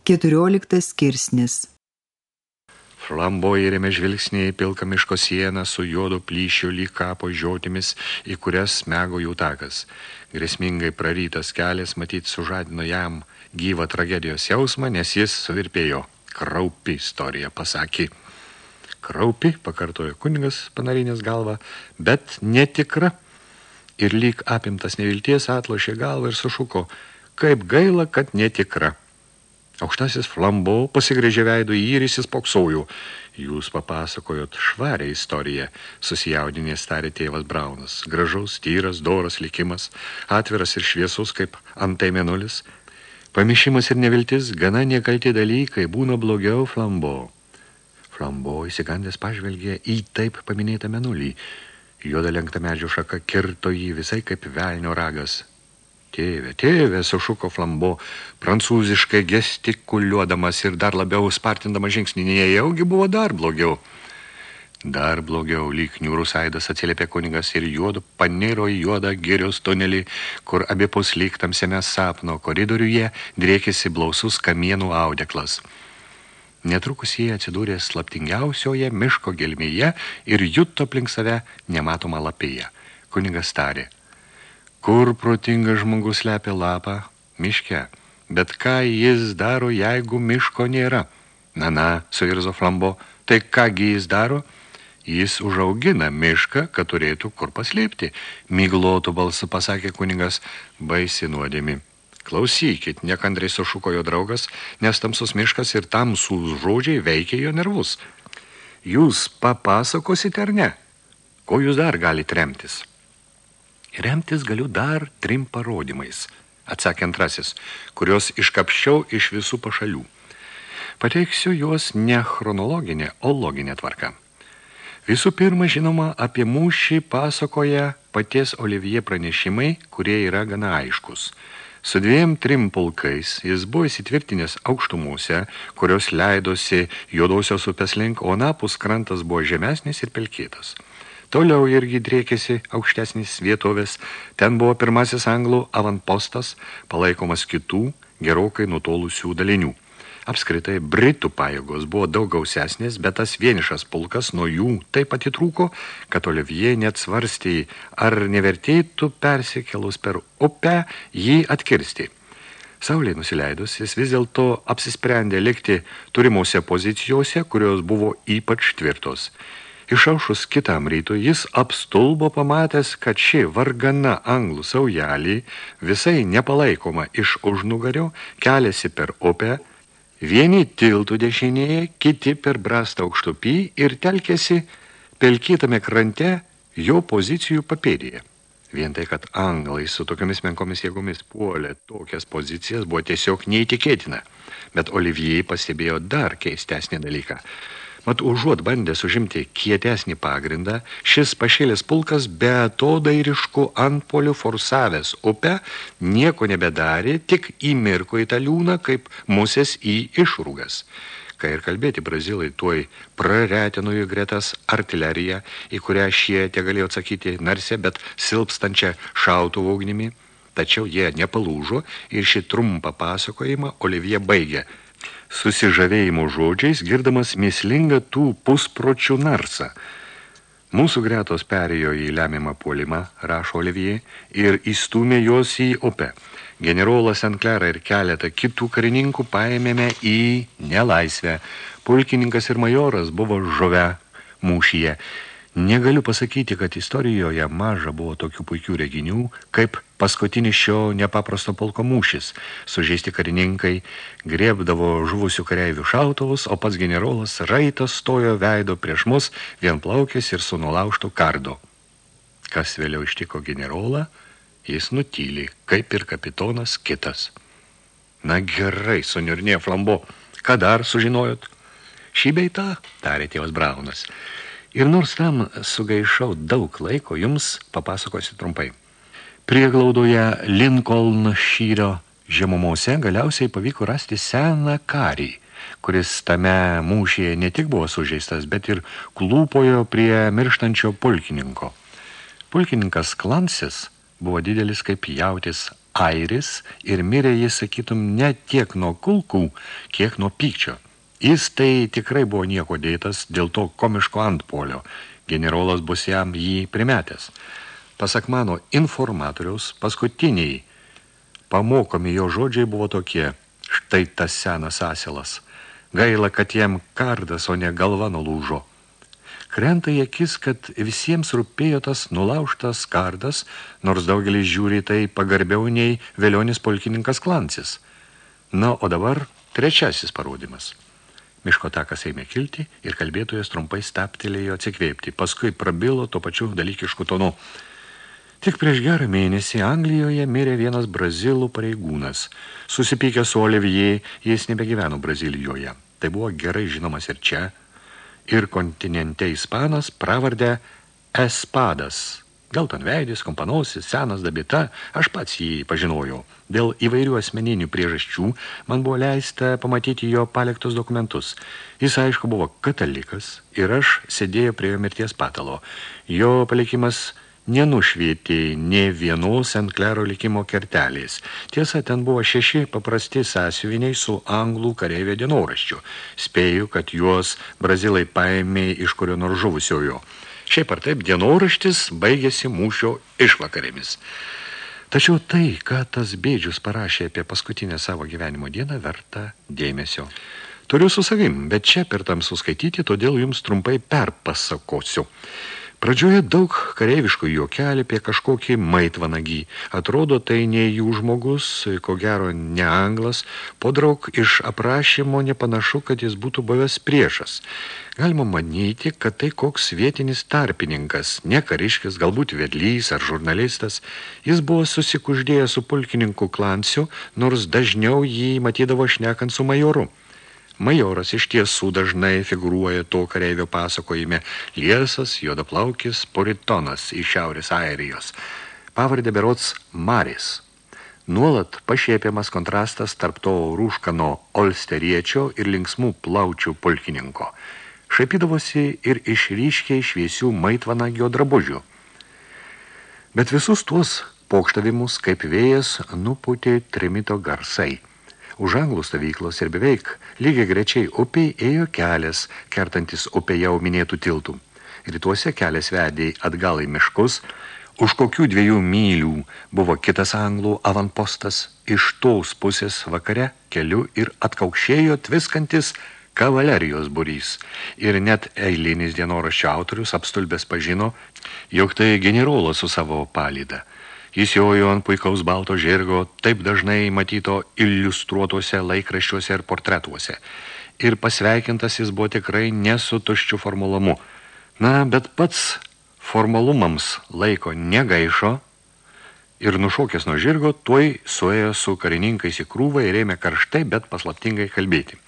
Keturioliktas skirsnis Flambo įrėmė žvilgsnį į pilką miško sieną su juodo plyšiu lyg kapo žiotimis, į kurias smego jų takas. Grėsmingai prarytas kelias matyt sužadino jam gyvą tragedijos jausmą, nes jis suvirpėjo. Kraupi istorija, pasakė. Kraupi, pakartojo kunigas panarinės galvą, bet netikra. Ir lyg apimtas nevilties atlošė galvą ir sušuko, kaip gaila, kad netikra. Aukštasis flambo pasigrėžė veido į ir įsispoksojo. Jūs papasakojot švarę istoriją, susijaudinės tarė tėvas Braunas. Gražus, tyras, doras likimas, atviras ir šviesus kaip antai menulis. Pamišimas ir neviltis, gana nekalti dalykai, būna blogiau flambo. Flambo įsigandęs pažvelgė į taip paminėtą menulį. Juoda lenkta medžio šaka kirto jį visai kaip velnio ragas. Tėve, tėve, sušuko flambo, prancūziškai gestikuliuodamas ir dar labiau spartindamas žingsnį, nejaugi buvo dar blogiau. Dar blogiau, lyg niūrus aidas atsiliepė kunigas ir juodu paniro į juodą girios tunelį, kur abipus lyg tamsiame sapno koridoriuje driekėsi blausus kamienų audeklas. Netrukus jie atsidūrė slaptingiausioje miško gelmėje ir juto aplink save nematomą lapėje. Kunigas tarė – Kur protingas žmogus lepia lapą? Miške. Bet ką jis daro, jeigu miško nėra? Na, na, suirzo flambo. Tai kągi jis daro? Jis užaugina mišką, kad turėtų kur paslėpti. Miglotų balsu pasakė kunigas, baisi nuodėmi. Klausykit, nekandrai sušuko jo draugas, nes tamsus miškas ir tamsūs žodžiai veikia jo nervus. Jūs papasakosite ar ne? Ko jūs dar galite remtis? Remtis galiu dar trim parodymais, atsakė antrasis, kurios iškapščiau iš visų pašalių. Pateiksiu juos ne chronologinė, o loginė tvarka. Visų pirma, žinoma, apie mūšį pasakoja paties Olivier pranešimai, kurie yra gana aiškus. Su dviem trim pulkais jis buvo įsitvirtinęs aukštumuose, kurios leidosi juodosios upės link, o napus krantas buvo žemesnis ir pelkėtas. Toliau irgi driekėsi aukštesnis vietovės. Ten buvo pirmasis anglų avantpostas, palaikomas kitų, gerokai nutolusių dalinių. Apskritai, Britų pajėgos buvo daug gausesnės, bet tas vienišas pulkas nuo jų taip atitrūko, kad Olivier net svarstė, ar nevertėtų persikelus per upę jį atkirsti. Saulė nusileidus, jis vis dėlto apsisprendė likti turimuose pozicijose, kurios buvo ypač tvirtos. Išaušus kitam rytui jis apstulbo pamatęs, kad ši vargana anglų saujelį visai nepalaikoma iš užnugario keliasi per upę, vieni tiltų dešinėje, kiti per brastą aukštupį ir telkėsi pelkytame krante jo pozicijų papėdėje. Vien tai, kad anglai su tokiamis menkomis jėgomis puolė tokias pozicijas, buvo tiesiog neįtikėtina. Bet Olivijai pastebėjo dar keistesnį dalyką – Mat, užuot bandęs užimti kietesnį pagrindą, šis pašėlės pulkas be atodairiškų antpolių forsavęs upę nieko nebedarė, tik įmirko į tą liūną kaip musės į išrūgas. Kai ir kalbėti brazilai tuoj praretino jų gretas artileriją, į kurią šie tie galėjo atsakyti narsę, bet silpstančią šautuvų ugnimi, tačiau jie nepalūžo ir šį trumpą pasakojimą Olivija baigė – susižavėjimo žodžiais, girdamas mislingą tų puspročių narsą. Mūsų gretos perėjo į lemiamą puolimą, rašo Olivier, ir įstumė jos į upę. Generolas Enklerą ir keletą kitų karininkų paėmėme į nelaisvę. Pulkininkas ir majoras buvo žove mūšyje. Negaliu pasakyti, kad istorijoje maža buvo tokių puikių reginių, kaip paskutinis šio nepaprasto polko mūšis. Sužeisti karininkai griebdavo žuvusių kareivių šautuvus, o pats generolas raitas stojo veido prieš mus vienplaukės ir su nulauštų kardo. Kas vėliau ištiko generolą, jis nutyli, kaip ir kapitonas kitas. Na gerai, suniurnė flambo, ką dar sužinojot? Šį beitą, tarė tėvas Braunas. Ir nors tam sugaišau daug laiko, jums papasakosiu trumpai. Prieglaudoje Lincoln šyrio žemumose galiausiai pavyko rasti seną karį, kuris tame mūšyje ne tik buvo sužeistas, bet ir klūpojo prie mirštančio pulkininko. Pulkininkas Klansis buvo didelis kaip jautis airis ir mirė jis, sakytum, ne tiek nuo kulkų, kiek nuo pykčio. Jis tai tikrai buvo nieko dėtas dėl to komiško antpolio. Generolas bus jam jį primetęs. Pasak mano informatoriaus, paskutiniai pamokomi jo žodžiai buvo tokie. Štai tas senas asilas. Gaila, kad jam kardas, o ne galva nulūžo. Krenta į akis, kad visiems rūpėjo tas nulaužtas kardas, nors daugelis žiūri tai pagarbiau nei vėlionis polkininkas Klancis. Na, o dabar trečiasis parodimas. Miško takas ėmė kilti ir kalbėtojas trumpai staptelėjo atsikvėpti. Paskui prabilo to pačiu dalykišku tonu. Tik prieš gerą mėnesį Anglijoje mirė vienas brazilų pareigūnas. Susipykęs su Olivier, jis nebegyveno Brazilijoje. Tai buvo gerai žinomas ir čia, ir kontinente ispanas pravardę Espadas. Geltonveidis, kompanausis, senas dabita, aš pats jį pažinojau. Dėl įvairių asmeninių priežasčių man buvo leista pamatyti jo paliktus dokumentus. Jis, aišku, buvo katalikas ir aš sėdėjau prie jo mirties patalo. Jo palikimas nenušvietė ne vienos ant klero likimo kertelės. Tiesa, ten buvo šeši paprasti sąsiuviniai su anglų kareivė dienoraščiu. Spėju, kad juos brazilai paėmė iš kurio nors žuvusiojo. Šiaip ar taip, dienoraštis baigėsi mūšio išvakarėmis. Tačiau tai, ką tas bėdžius parašė apie paskutinę savo gyvenimo dieną, verta dėmesio. Turiu su savim, bet čia per tam suskaityti, todėl jums trumpai perpasakosiu. Pradžioje daug kareiviškų juokelį apie kažkokį maitvanagį. Atrodo, tai ne jų žmogus, ko gero ne anglas. Podrauk iš aprašymo nepanašu, kad jis būtų buvęs priešas. Galima manyti, kad tai koks vietinis tarpininkas, ne kariškis, galbūt vedlys ar žurnalistas. Jis buvo susikuždėjęs su pulkininku Klansiu, nors dažniau jį matydavo šnekant su majoru. Majoras iš tiesų dažnai figūruoja to kareivio pasakojime liesas, juodaplaukis, puritonas iš Šiaurės Airijos. Pavardė berots Maris. Nuolat pašėpiamas kontrastas tarp to rūškano olsteriečio ir linksmų plaučių pulkininko. Šaipydavosi ir iš ryškiai šviesių maitvanagio drabužių. Bet visus tuos pokštavimus kaip vėjas nuputė trimito garsai – Už anglų stovyklos ir beveik lygiai grečiai upiai ėjo kelias, kertantis upė jau minėtų tiltų. Rytuose kelias vedė atgal į miškus, už kokių dviejų mylių buvo kitas anglų avanpostas, iš tos pusės vakare keliu ir atkaukšėjo tviskantis kavalerijos burys. Ir net eilinis dienoraščio autorius apstulbės pažino, jog tai generolas su savo palyda – Jis jojo ant puikaus balto žirgo, taip dažnai matyto iliustruotuose laikraščiuose ir portretuose. Ir pasveikintas jis buvo tikrai nesu tuščiu formulamu. Na, bet pats formalumams laiko negaišo ir nušokęs nuo žirgo, tuoj suėjo su karininkais į krūvą ir ėmė karštai, bet paslaptingai kalbėti.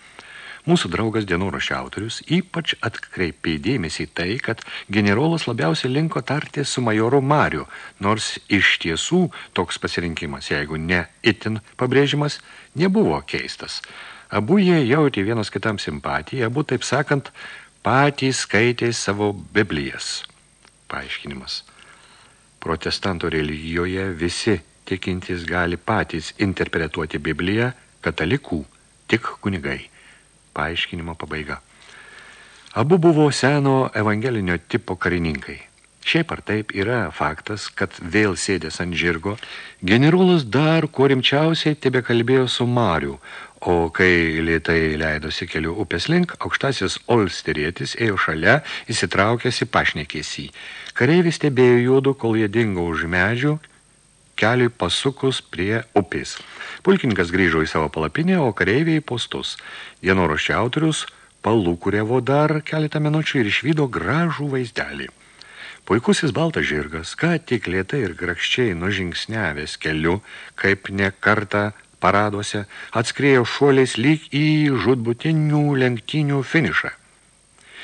Mūsų draugas dienoraščio autorius ypač atkreipė dėmesį tai, kad generolas labiausiai linko tarti su majoru Mariu, nors iš tiesų toks pasirinkimas, jeigu ne itin pabrėžimas, nebuvo keistas. Abu jie jauti vienas kitam simpatiją, abu, taip sakant, patys skaitė savo Biblijas. Paaiškinimas. Protestanto religijoje visi tikintys gali patys interpretuoti Bibliją, katalikų tik kunigai paaiškinimo pabaiga. Abu buvo seno evangelinio tipo karininkai. Šiaip ar taip yra faktas, kad vėl sėdės ant žirgo, generolas dar kuo rimčiausiai tebe kalbėjo su Mariu, o kai lėtai leidosi keliu upės link, aukštasis Olsterietis ėjo šalia, įsitraukęs į pašnekėsį. Kareivis stebėjo juodu, kol jie dingo už medžių, keliui pasukus prie upės. Pulkininkas grįžo į savo palapinę, o kareiviai į postus. Dienoraščio autorius palūkurėvo dar keletą minučių ir išvydo gražų vaizdelį. Puikusis baltas žirgas, ką tik lėtai ir grakščiai nužingsnevęs keliu, kaip ne kartą paraduose, atskrėjo šuoliais lyg į žudbutinių lenktynių finišą.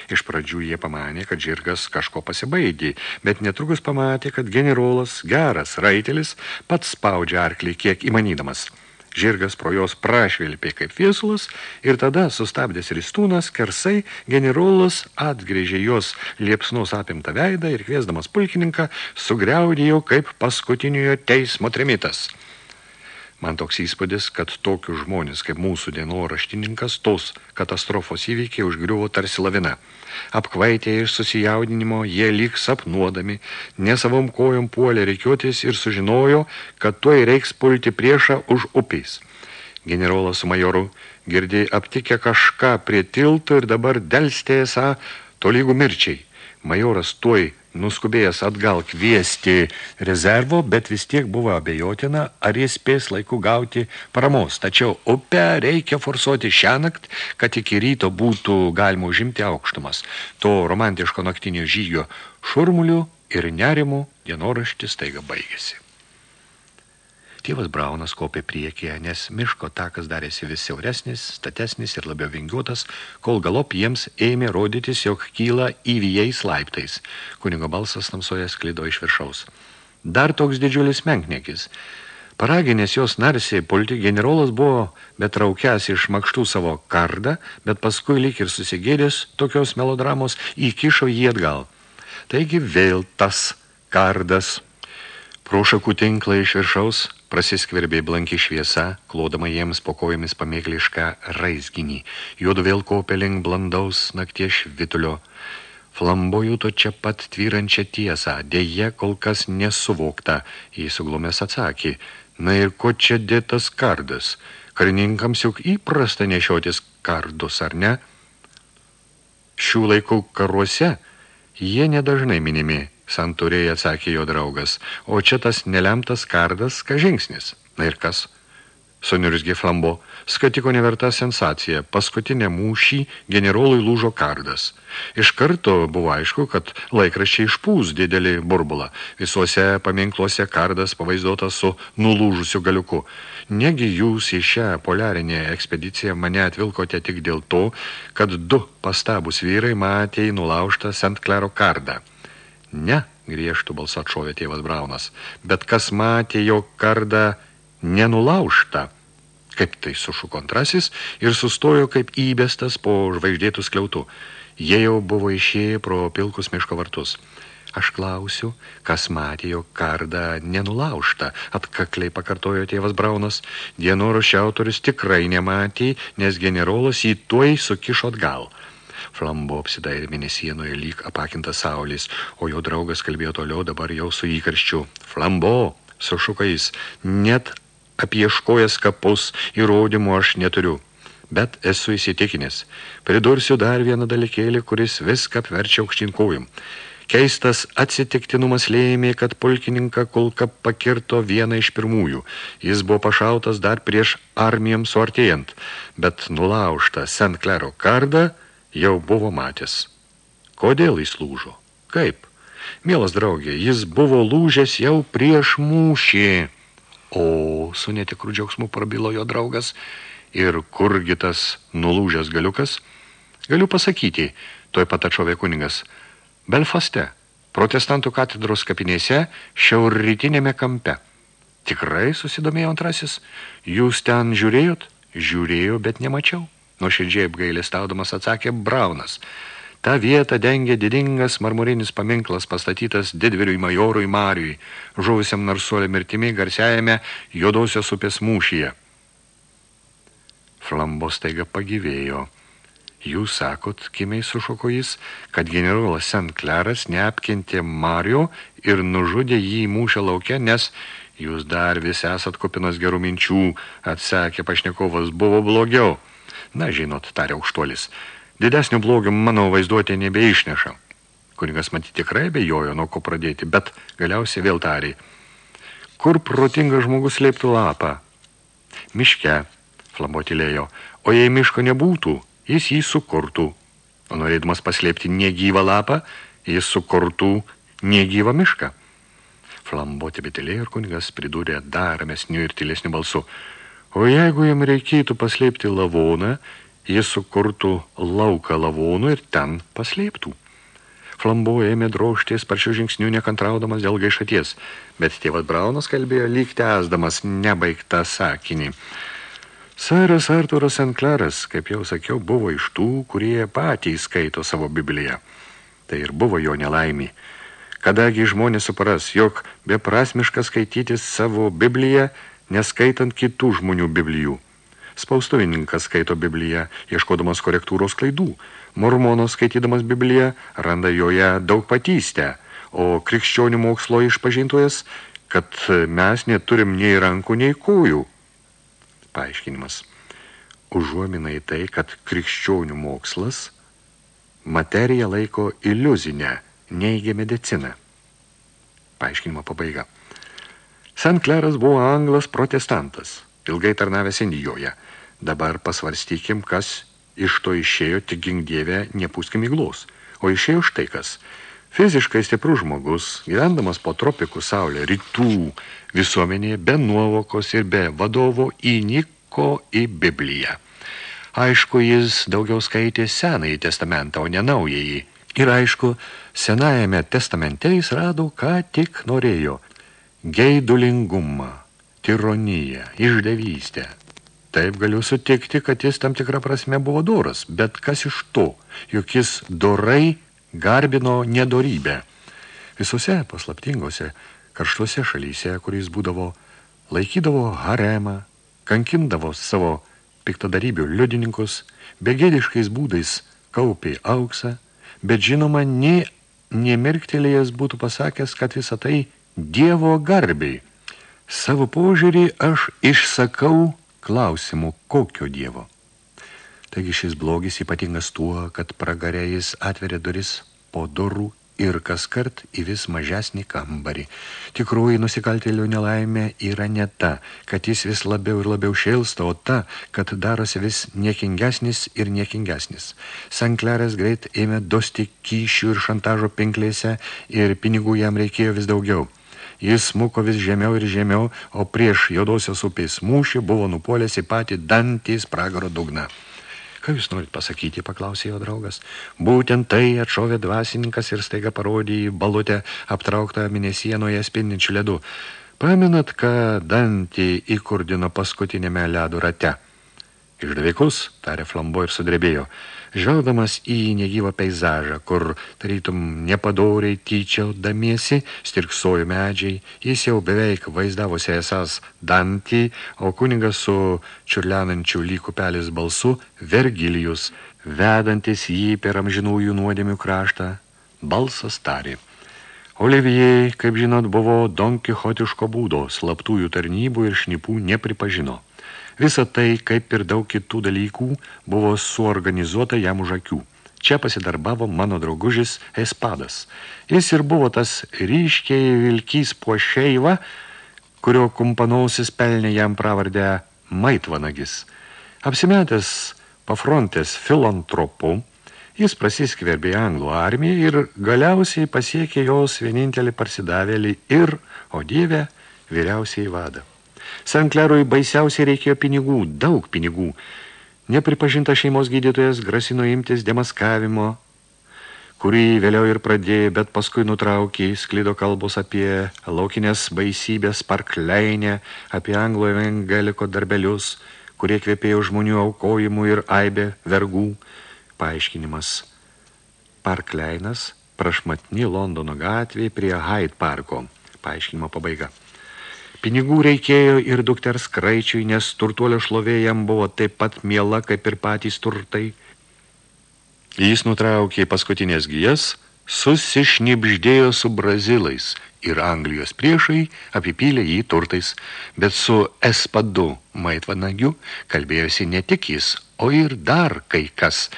Iš pradžių jie pamanė, kad žirgas kažko pasibaidė, bet netrukus pamatė, kad generolas, geras raitelis, pats spaudžia arklį kiek įmanydamas. Žirgas pro jos prašvilpė kaip viesulas ir tada, sustabdęs ristūnas, kersai, generolas atgrėžė jos liepsnos apimtą veidą ir kviesdamas pulkininką, sugriaudėjo kaip paskutiniojo teismo trimitas. Man toks įspūdis, kad tokius žmonės kaip mūsų dienoraštininkas tos katastrofos įvykiai užgriuvo tarsi lavina. Apkvaitė iš susijaudinimo, jie lyg sapnuodami, ne savom kojom puolė reikiuotis ir sužinojo, kad tuoj reiks pulti priešą už upiais. Generolas su majoru girdėjai aptikę kažką prie tilto ir dabar delstė esą tolygų mirčiai. Majoras tuoj nuskubėjęs atgal kviesti rezervo, bet vis tiek buvo abejotina, ar jis spės laiku gauti paramos. Tačiau upę reikia forsuoti šią nakt, kad iki ryto būtų galima užimti aukštumas. To romantiško naktinio žygio šurmulių ir nerimų dienoraštis taiga baigėsi. Tėvas Braunas kopė priekyje, nes miško takas darėsi vis siauresnis, statesnis ir labiau vingiuotas, kol galop jiems ėmė rodytis, jog kyla įvijais laiptais. Kunigo balsas tamsoje sklido iš viršaus. Dar toks didžiulis menknekis. Paraginės jos narsiai pulti generolas buvo betraukęs iš makštų savo kardą, bet paskui lyg ir susigėdės tokios melodramos įkišo jį atgal. Taigi vėl tas kardas. Pro šakų tinklą iš viršaus prasiskverbė blanki šviesa, klodama jiems po kojomis pamėglišką raizginį. Juodu vėl kopė link blandaus nakties švitulio. Flambo juto čia pat tvyrančią tiesą, dėje kol kas nesuvokta. Jis suglumės atsakė, na ir ko čia dėtas kardas? Karininkams juk įprasta nešiotis kardus, ar ne? Šių laikų karuose jie nedažnai minimi santūriai atsakė jo draugas, o čia tas nelemtas kardas, ką žingsnis. Na ir kas? Suniurzgė flambo, skatiko neverta sensacija, paskutinė mūšį generolui lūžo kardas. Iš karto buvo aišku, kad laikraščiai išpūs didelį burbulą. Visuose paminkluose kardas pavaizduotas su nulūžusiu galiuku. Negi jūs į šią poliarinę ekspediciją mane atvilkote tik dėl to, kad du pastabus vyrai matė į nulaužtą St. Claro kardą. Ne, griežtų balsą atšovė tėvas Braunas, bet kas matė jo kardą nenulaužtą. Kaip tai sušuko antrasis ir sustojo kaip įbestas po žvaigždėtų skliautų. Jie jau buvo išėję pro pilkus miško vartus. Aš klausiu, kas matė jo kardą nenulaužtą, atkakliai pakartojo tėvas Braunas. Dienoraščio autorius tikrai nematė, nes generolas jį tuoj sukišo atgal. Flambo apsidairė mėnesienoje lyg apakintas saulės, o jo draugas kalbėjo toliau dabar jau su įkarščiu. Flambo, sušuko jis, net apieškojęs kapus įrodymų aš neturiu. Bet esu įsitikinęs. Pridursiu dar vieną dalykėlį, kuris viską apverčia aukštinkojim. Keistas atsitiktinumas lėmė, kad pulkininką kulka pakirto vieną iš pirmųjų. Jis buvo pašautas dar prieš armijoms suartėjant, bet nulaužta St. Claro kardą – jau buvo matęs. Kodėl jis lūžo? Kaip? Mielas draugė, jis buvo lūžęs jau prieš mūšį. O, su netikrų džiaugsmu prabilo jo draugas. Ir kurgi tas nulūžęs galiukas? Galiu pasakyti, toj pat atšovė kuningas. Belfaste, protestantų katedros kapinėse, šiaurrytinėme kampe. Tikrai susidomėjo antrasis? Jūs ten žiūrėjot? Žiūrėjau, bet nemačiau. Nuoširdžiai apgailestaudamas atsakė Braunas. Ta vieta dengė didingas marmurinis paminklas pastatytas didviriui majorui Mariui, žuvusiam narsuolė mirtimi garsiajame juodosios upės mūšyje. Flambo staiga pagyvėjo. Jūs sakot, kimiai sušoko jis, kad generolas St. Claras neapkentė Mario ir nužudė jį mūšio lauke, nes jūs dar vis esat kupinas gerų minčių, atsakė pašnekovas, buvo blogiau. Na, žinot, tarė aukštuolis, didesnio blogio mano vaizduotė nebeišneša. Kunigas matyti tikrai bejojo, nuo ko pradėti, bet galiausiai vėl tarė. Kur protingas žmogus leiptų lapą? Miške, flambotilėjo, o jei miško nebūtų, jis jį sukurtų. O norėdamas paslėpti negyvą lapą, jis sukurtų negyvą mišką. Flamboti betelėjo ir kunigas pridūrė dar ramesniu ir tylesniu balsu. O jeigu jam reikėtų paslėpti lavoną, jis sukurtų lauką lavonų ir ten paslėptų. Flambo ėmė drožtis paršių žingsnių nekantraudamas dėl gaišaties, bet tėvas Braunas kalbėjo lyg tęsdamas nebaigtą sakinį. Saras Arturas Senkleras, kaip jau sakiau, buvo iš tų, kurie patys skaito savo Bibliją. Tai ir buvo jo nelaimį. Kadagi žmonės supras, jog beprasmiška skaitytis savo Bibliją neskaitant kitų žmonių biblijų. Spaustuvininkas skaito Bibliją, ieškodamas korektūros klaidų. Mormonas, skaitydamas Bibliją, randa joje daug patystę, o krikščionių mokslo išpažintojas, kad mes neturim nei rankų, nei kūjų. Paaiškinimas. Užuomina į tai, kad krikščionių mokslas materiją laiko iliuzinę, neigia mediciną. Paaiškinimo pabaiga. St. Kleras buvo anglas protestantas, ilgai tarnavęs Indijoje. Dabar pasvarstykim, kas iš to išėjo, tik gingdievę nepūskim įglaus. O išėjo štai kas. Fiziškai stiprus žmogus, gyvendamas po tropikų saulė, rytų visuomenėje, be nuovokos ir be vadovo, įniko į Bibliją. Aišku, jis daugiau skaitė senąjį testamentą, o ne naująjį. Ir aišku, senajame testamente jis rado, ką tik norėjo. Geidulingumą, tironiją, išdavystę. Taip galiu sutikti, kad jis tam tikrą prasme buvo doras, bet kas iš to, juk jis dorai garbino nedorybę. Visose paslaptingose, karštuose šalyse, kuris būdavo, laikydavo haremą, kankindavo savo piktadarybių liudininkus, begėdiškais būdais kaupė auksą, bet žinoma, nie, nemirktelėjęs būtų pasakęs, kad visą tai Dievo garbiai. Savo požiūrį aš išsakau klausimu, kokio Dievo. Taigi šis blogis ypatingas tuo, kad pragarė jis atveria duris po durų ir kas kart į vis mažesnį kambarį. Tikroji nusikaltėlių nelaimė yra ne ta, kad jis vis labiau ir labiau šėlsta, o ta, kad darosi vis niekingesnis ir niekingesnis. Sankleras greit ėmė dosti kyšių ir šantažo pinklėse ir pinigų jam reikėjo vis daugiau. Jis smuko vis žemiau ir žemiau, o prieš juodosios upės mūšį buvo nupuolęs į patį dantį spragaro dugną. Ką jūs norit pasakyti, paklausė jo draugas. Būtent tai atšovė dvasininkas ir staiga parodė į balutę aptrauktą mėnesienoje spindinčių ledų. Pamenat, ką Dantį įkurdino paskutinėme ledų rate? Išdavikus, tarė flambo ir sudrebėjo žvelgdamas į negyvą peizažą, kur tarytum nepadoriai tyčiaudamiesi, stirksojo medžiai, jis jau beveik vaizdavosi esas Dantį, o kunigas su čiurlenančiu lykupelis balsu Vergilijus, vedantis jį per amžinųjų nuodėmių kraštą, balsas tarė. Olivijai, kaip žinot, buvo donkichotiško būdo, slaptųjų tarnybų ir šnipų nepripažino. Visa tai, kaip ir daug kitų dalykų, buvo suorganizuota jam už akių. Čia pasidarbavo mano draugužis Espadas. Jis ir buvo tas ryškiai vilkys po šeivą, kurio kumpanausis pelnė jam pravardę Maitvanagis. Apsimetęs pafrontės filantropu, jis prasiskverbė anglų armiją ir galiausiai pasiekė jos vienintelį parsidavėlį ir, o dievę, vyriausiai vadą. Sanklerui baisiausiai reikėjo pinigų, daug pinigų. Nepripažinta šeimos gydytojas grasino imtis demaskavimo, kurį vėliau ir pradėjo, bet paskui nutraukė, sklido kalbos apie laukinės baisybės parkleinę, apie anglo evangeliko darbelius, kurie kvepėjo žmonių aukojimų ir aibė vergų. Paaiškinimas. Parkleinas prašmatni Londono gatvėje prie Hyde Parko. Paaiškinimo pabaiga. Pinigų reikėjo ir dukters kraičiui, nes turtuolio šlovė jam buvo taip pat miela, kaip ir patys turtai. Jis nutraukė paskutinės gijas, susišnibždėjo su brazilais ir Anglijos priešai apipylė jį turtais, bet su Espadu Maitvanagiu kalbėjosi ne tik jis, o ir dar kai kas –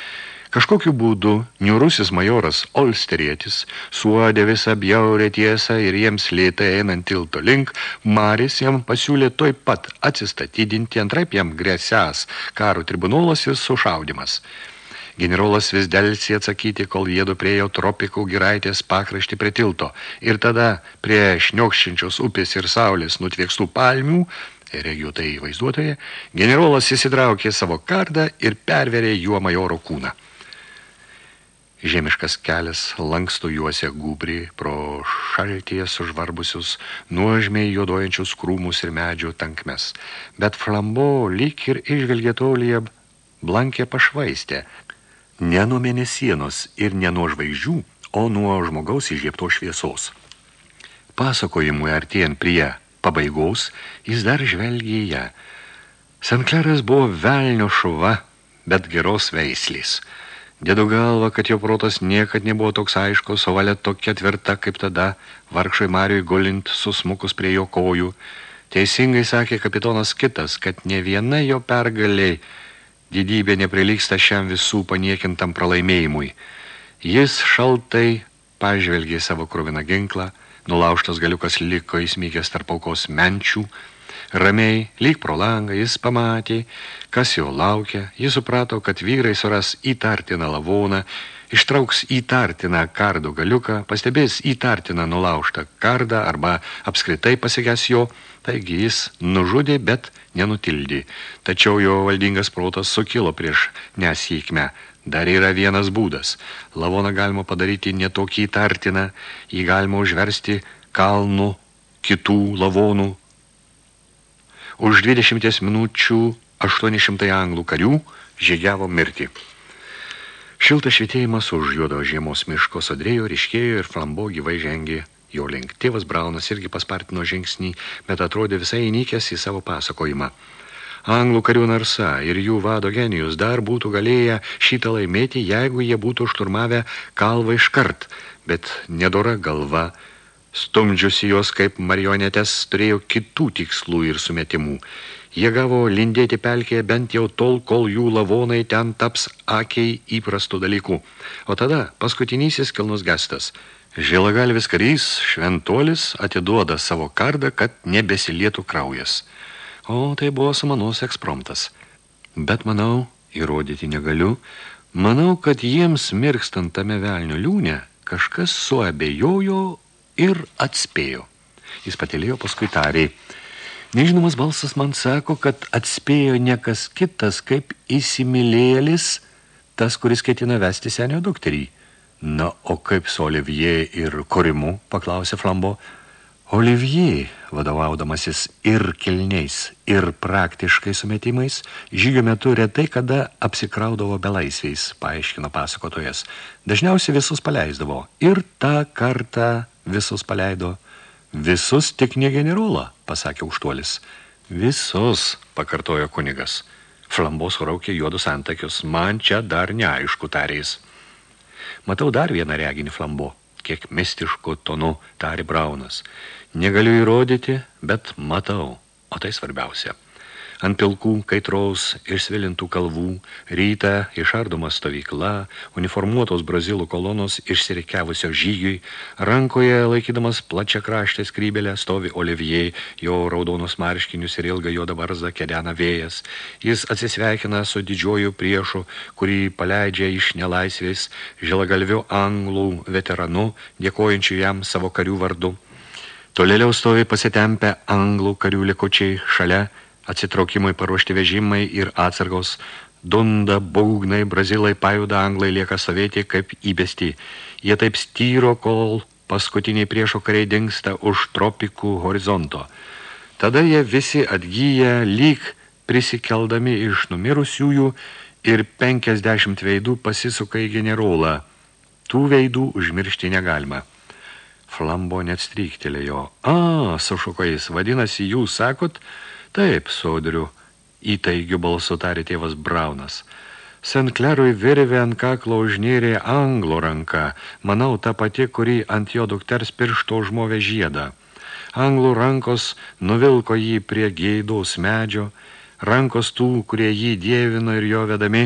Kažkokiu būdu niurusis majoras Olsterietis suodė visą bjaurę tiesą ir jiems lėtai einant tilto link, Maris jam pasiūlė toj pat atsistatydinti, antraip jam grėsias karo tribunolas ir sušaudimas. Generolas vis dėlsi atsakyti, kol jėdu priejo tropikų giraitės pakrašti prie tilto ir tada prie šniokščiančios upės ir saulės nutviekstų palmių regiu tai vaizduotoje, generolas įsitraukė savo kardą ir perverė juo majoro kūną. Žemiškas kelias lankstų juose gūbrį pro šaltyje sužvarbusius, nuožmiai juodojančius krūmus ir medžių tankmes. Bet flambo lyg ir išvelgė tolyje blankė pašvaistė, ne nuo mėnesienos ir ne nuo žvaigždžių, o nuo žmogaus įžiepto šviesos. Pasakojimui artėjant prie pabaigos, jis dar žvelgė į ją. Senkleras buvo velnio šuva, bet geros veislės. Dėdo galva, kad jo protas niekad nebuvo toks aiškus, o valia tokia tvirta, kaip tada, vargšai Mariui gulint susmukus prie jo kojų. Teisingai sakė kapitonas kitas, kad ne viena jo pergaliai didybė neprilyksta šiam visų paniekintam pralaimėjimui. Jis šaltai pažvelgė savo kruviną ginklą, nulauštas galiukas liko įsmykęs tarp aukos menčių, Ramiai, lyg pro langą, jis pamatė, kas jo laukia. Jis suprato, kad vyrai suras įtartiną lavoną, ištrauks įtartiną kardo galiuką, pastebės įtartiną nulaužtą kardą arba apskritai pasigęs jo, taigi jis nužudė, bet nenutildė. Tačiau jo valdingas protas sukilo prieš nesėkmę. Dar yra vienas būdas. Lavoną galima padaryti netokį įtartiną, jį galima užversti kalnų, kitų lavonų, Už 20 minučių 800 anglų karių žygiavo mirti. Šiltas švietėjimas už juodo žiemos miško sodrėjo, ryškėjo ir flambo gyvai žengė jo link. Tėvas Braunas irgi paspartino žingsnį, bet atrodė visai įnykęs į savo pasakojimą. Anglų karių narsa ir jų vado genijus dar būtų galėję šitą laimėti, jeigu jie būtų šturmavę kalvą iškart, bet nedora galva – Stumdžiusi jos kaip marionetės turėjo kitų tikslų ir sumetimų. Jie gavo lindėti pelkėje bent jau tol, kol jų lavonai ten taps akiai įprastų dalykų. O tada paskutinysis kilnus gestas. Žilagalvis karys, šventolis, atiduoda savo kardą, kad nebesilietų kraujas. O tai buvo sumanos ekspromtas. Bet manau, įrodyti negaliu, manau, kad jiems mirkstant tame velnio liūne, kažkas suabejojo ir atspėjo. Jis patelėjo paskui tariai. Nežinomas balsas man sako, kad atspėjo niekas kitas, kaip įsimylėlis, tas, kuris ketina vesti senio dukterį. Na, o kaip su Olivier ir Korimu, paklausė Flambo. Olivier, vadovaudamasis ir kilniais, ir praktiškai sumetimais, žygio metu retai kada apsikraudavo belaisviais, paaiškino pasakotojas. Dažniausiai visus paleisdavo. Ir tą kartą visus paleido. Visus tik ne generolą, pasakė užtuolis. Visus, pakartojo kunigas. Flambos raukė juodus antakius. Man čia dar neaišku tarės. Matau dar vieną reginį flambo. Kiek mistiškų tonų tari Braunas. Negaliu įrodyti, bet matau. O tai svarbiausia – ant pilkų kaitraus ir svilintų kalvų, rytą išardoma stovykla, uniformuotos brazilų kolonos išsirikiavusio žygiui, rankoje laikydamas plačią kraštę skrybelę stovi Olivier, jo raudonus marškinius ir ilgą juodą barzdą kedena vėjas. Jis atsisveikina su didžiuoju priešu, kurį paleidžia iš nelaisvės žilagalviu anglų veteranu, dėkojančiu jam savo karių vardu. Tolėliau stovi pasitempę anglų karių likučiai šalia, atsitraukimui paruošti vežimai ir atsargos, dunda, būgnai, brazilai pajuda, anglai lieka savėti kaip įbesti. Jie taip styro, kol paskutiniai priešo kariai dingsta už tropikų horizonto. Tada jie visi atgyja lyg prisikeldami iš numirusiųjų ir 50 veidų pasisuka į generolą. Tų veidų užmiršti negalima. Flambo net stryktelėjo. A, sušuko jis, vadinasi, jūs sakot, Taip, sodriu, įtaigiu balsu tarė tėvas Braunas. Senklerui virvė ant kaklo užnėrė anglo ranka, manau, ta pati, kuri ant jo dukters piršto užmovė žiedą. Anglų rankos nuvilko jį prie geidaus medžio, rankos tų, kurie jį dievino ir jo vedami,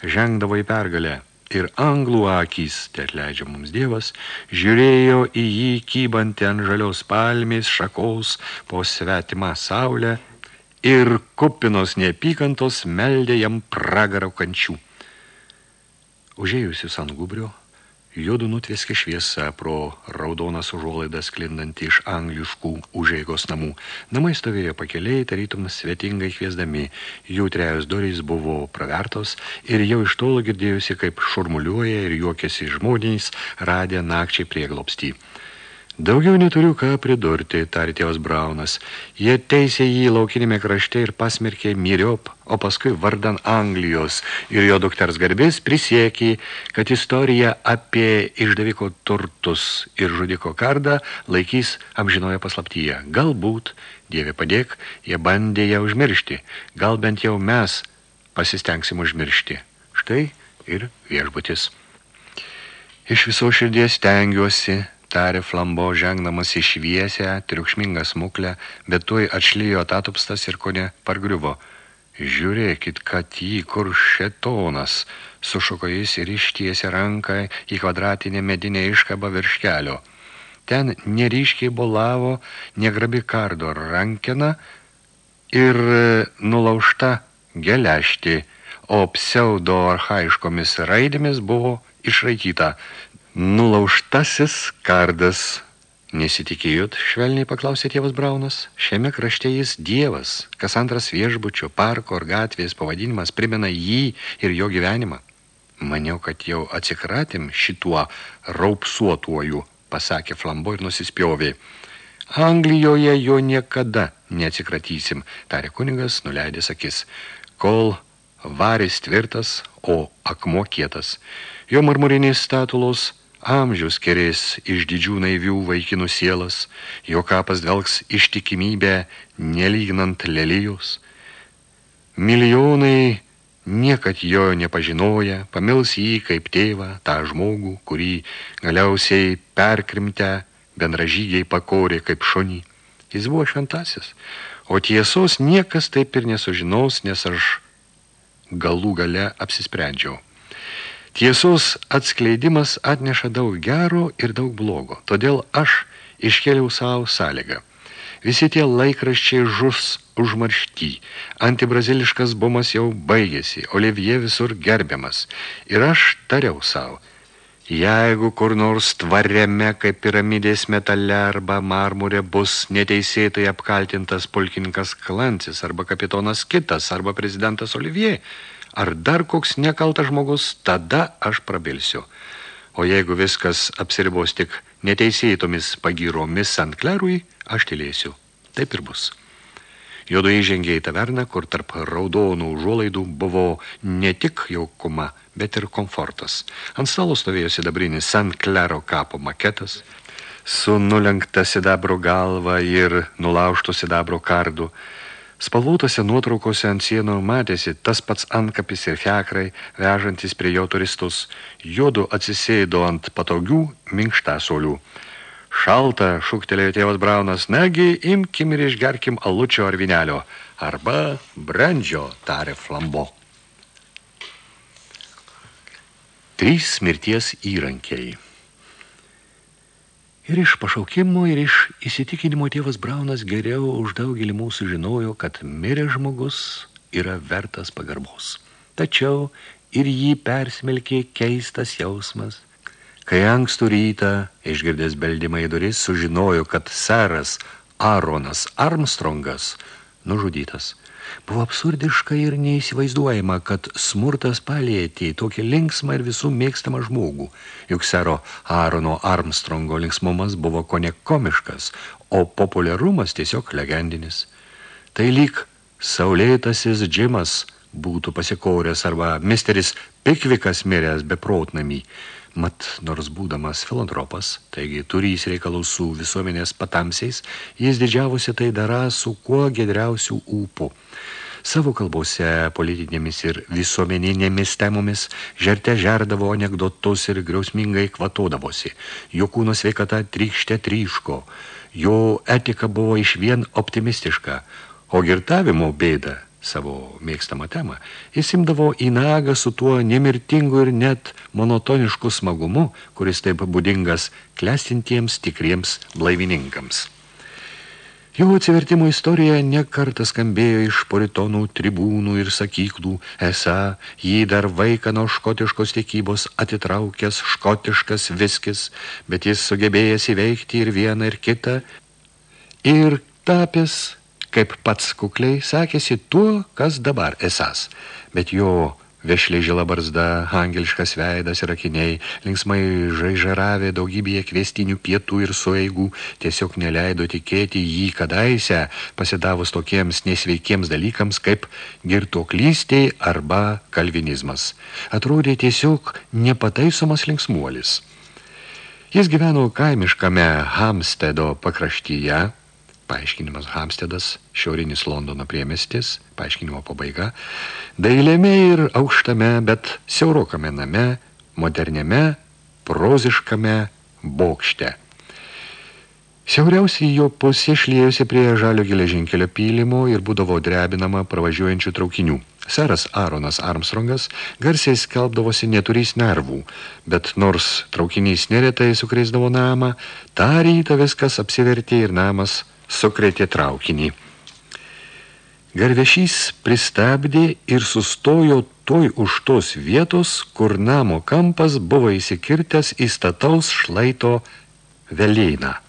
žengdavo į pergalę. Ir anglų akys, tai atleidžia mums dievas, žiūrėjo į jį kybantį ant žalios palmės, šakos, po svetimą saulę ir kupinos neapykantos meldė jam pragaro kančių. Užėjusius ant gubrio, juodu nutvėskė šviesa pro raudonas užuolaidas klindantį iš angliškų užeigos namų. Namai stovėjo pakeliai, tarytum svetingai kviesdami. Jų trejos durys buvo pravertos ir jau iš tolo girdėjusi, kaip šurmuliuoja ir juokėsi žmonės, radę nakčiai prieglobstį. Daugiau neturiu ką pridurti, tarė tėvas Braunas. Jie teisė jį laukinėme krašte ir pasmerkė myriop, o paskui vardan Anglijos ir jo dukters garbės prisiekė, kad istorija apie išdaviko turtus ir žudiko kardą laikys amžinoje paslaptyje. Galbūt, Dieve padėk, jie bandė ją užmiršti. Gal bent jau mes pasistengsim užmiršti. Štai ir viešbutis. Iš viso širdies tengiuosi, tarė flambo žengdamas į šviesę, triukšmingą smuklę, bet tuoj atšlijo tatupstas ir kone pargriuvo. Žiūrėkit, kad jį kur šetonas, sušuko jis ir ištiesė ranką į kvadratinę medinę iškabą virš kelio. Ten neryškiai bolavo negrabi kardo rankena ir nulaužta gelešti, o pseudo archaiškomis raidėmis buvo išraikyta Nulaužtasis kardas. Nesitikėjot, švelniai paklausė tėvas Braunas. Šiame krašte jis dievas, kas antras viešbučio, parko ar gatvės pavadinimas primena jį ir jo gyvenimą. Maniau, kad jau atsikratėm šituo raupsuotuoju, pasakė flambo ir nusispjovė. Anglijoje jo niekada neatsikratysim, tarė kunigas, nuleidęs akis, kol varis tvirtas, o akmuo kietas. Jo marmuriniais statulos – Amžius kerės iš didžių naivių vaikinų sielas, jo kapas dvelgs ištikimybę, nelyginant lelijos. Milijonai niekad jo nepažinoja, pamils jį kaip tėvą, tą žmogų, kurį galiausiai perkrimtę bendražygiai pakorė kaip šonį. Jis buvo šventasis, o tiesos niekas taip ir nesužinos, nes aš galų gale apsisprendžiau. Tiesos atskleidimas atneša daug gero ir daug blogo. Todėl aš iškeliau savo sąlygą. Visi tie laikraščiai žus užmaršty. Antibraziliškas bumas jau baigėsi, Olivier visur gerbiamas. Ir aš tariau savo, jeigu kur nors tvariame, kaip piramidės metale arba marmurė bus neteisėtai apkaltintas pulkininkas Klancis arba kapitonas kitas arba prezidentas Olivier, ar dar koks nekaltas žmogus, tada aš prabilsiu. O jeigu viskas apsiribos tik neteisėtomis pagyromis ant klerui, aš tylėsiu. Taip ir bus. Jodo įžengė į taverną, kur tarp raudonų užuolaidų buvo ne tik jaukuma, bet ir komfortas. Ant stalo stovėjo sidabrinis St. Klero kapo maketas, su nulenkta sidabro galva ir nulaužto sidabro kardu, Spalvotose nuotraukose ant sienų matėsi tas pats ankapis ir fiakrai, vežantis prie jo turistus. Jodu atsisėdo ant patogių minkštasolių. Šalta, šūktelėjo tėvas Braunas, nagi, imkim ir išgerkim alučio ar vinelio. Arba brandžio, tarė flambo. Trys mirties įrankiai. Ir iš pašaukimo, ir iš įsitikinimo tėvas Braunas geriau už daugelį mūsų žinojo, kad mirė žmogus yra vertas pagarbos. Tačiau ir jį persmelkė keistas jausmas. Kai ankstų rytą, išgirdęs beldimą į duris, sužinojo, kad seras Aronas Armstrongas nužudytas – Buvo absurdiška ir neįsivaizduojama, kad smurtas palėtė tokį linksmą ir visų mėgstamą žmogų. Juk sero Aarono Armstrongo linksmumas buvo kone komiškas, o populiarumas tiesiog legendinis. Tai lyg saulėtasis džimas būtų pasikoręs arba misteris Pikvikas miręs beprotnamį. Mat, nors būdamas filantropas, taigi turys reikalų su visuomenės patamsiais, jis didžiavosi tai darą su kuo gedriausių ūpų. Savo kalbose politinėmis ir visuomeninėmis temomis žerte žerdavo anegdotus ir griausmingai kvatodavosi. Jo kūno sveikata trykšte tryško, jo etika buvo iš vien optimistiška, o girtavimo bėda savo mėgstamą temą, jis imdavo į nagą su tuo nemirtingu ir net monotonišku smagumu, kuris taip būdingas klestintiems tikriems blaivininkams. Jo atsivertimo istorija nekartą skambėjo iš puritonų tribūnų ir sakyklų, esą jį dar vaiką nuo škotiškos tiekybos atitraukęs škotiškas viskis, bet jis sugebėjęs įveikti ir vieną ir kitą, ir tapęs kaip pats kukliai sakėsi tuo, kas dabar esas, bet jo Vešlė žila barzda, angeliškas veidas ir akiniai, linksmai žaižaravė daugybėje kvestinių pietų ir sueigų, tiesiog neleido tikėti jį kadaise, pasidavus tokiems nesveikiems dalykams kaip girtoklystiai arba kalvinizmas. Atrodė tiesiog nepataisomas linksmuolis. Jis gyveno kaimiškame Hamstedo pakraštyje, paaiškinimas Hamstedas, šiaurinis Londono priemestis, paaiškinimo pabaiga, dailėme ir aukštame, bet siaurokame name, moderniame, proziškame bokšte. Siauriausiai jo pusė šlėjosi prie žalio geležinkelio pylimo ir būdavo drebinama pravažiuojančių traukinių. Seras Aaronas Armstrongas garsiai skelbdavosi neturys nervų, bet nors traukinys neretai sukreisdavo namą, tą rytą viskas apsivertė ir namas sukrėtė traukinį. Garvešys pristabdė ir sustojo toj už tos vietos, kur namo kampas buvo įsikirtęs į stataus šlaito velėiną.